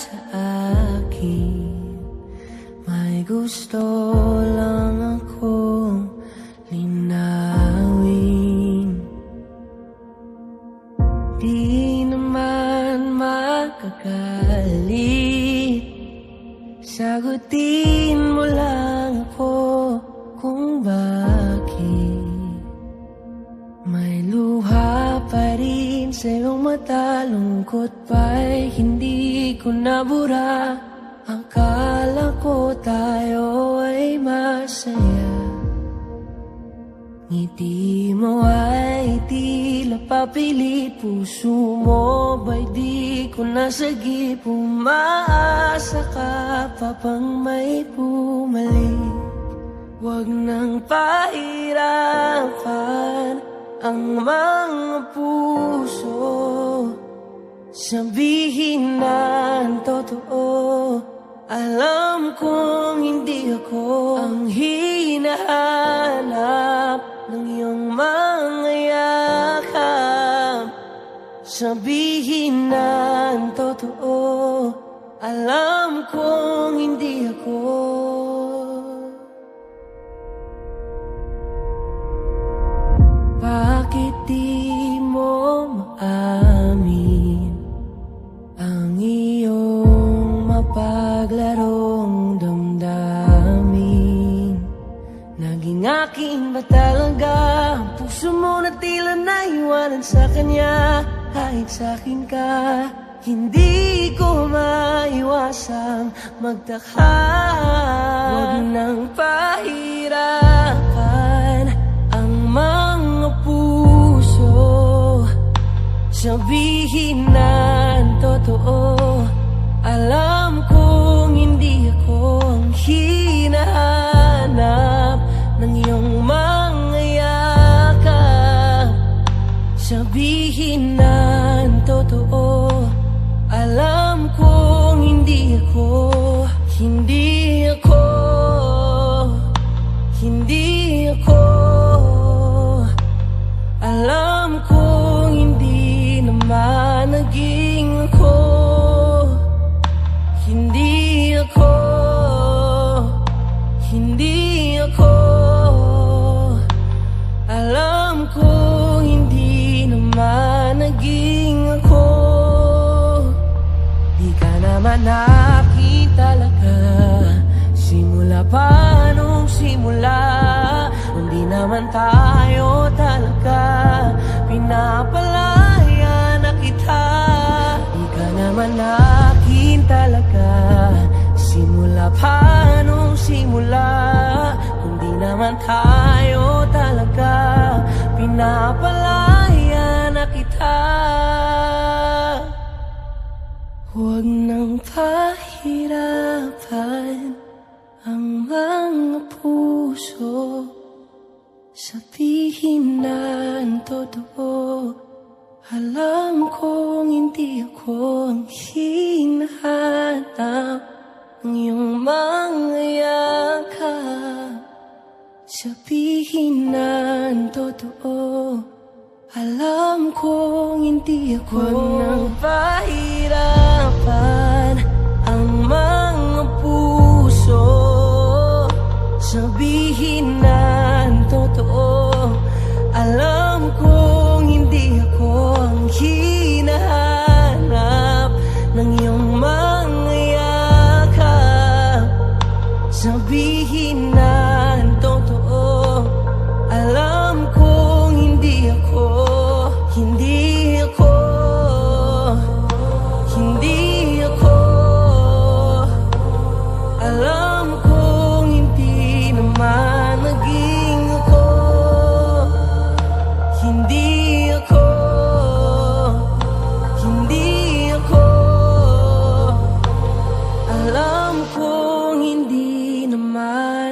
sa akin. May gusto lang akong linawin. Di naman makagalit. Sagutin mo lang ako kung bakit. May luha pa rin sa iyong mata Lungkot pa'y hindi ko nabura. Akala ko tayo ay masaya. Ngiti mo ay tila papilit Puso mo ba'y di ko nasagip Umaasa ka pa pang may bumalik Huwag nang pahirapan ang mga puso Sabihin na ang totoo Alam kong hindi ako ang hinahanap ng iyong mga yakap. Sabihin na ang totoo Alam akin ba talaga Ang puso mo na tila naiwanan sa kanya. Kahit sa akin ka Hindi ko maiwasang magtaka Huwag nang pahirapan Ang mga puso. Sabihin na ang totoo Sabihin ang totoo. Alam kong hindi ako Hindi ako Hindi ako. Alam kong hindi naman naging naman akin talaga Simula pa nung simula Hindi naman tayo talaga. Pinapalaya na kita. Di ka naman akin talaga Simula pa nung simula Kundi naman tayo Sabihin na ang totoo. Alam kong hindi ako ang hinahanap Ng iyong mga yakap Sabihin na ang totoo. Alam kong hindi ako Huwag nang pahirapan Ang mga puso. Sabihin na ang totoo Alam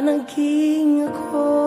naging ako.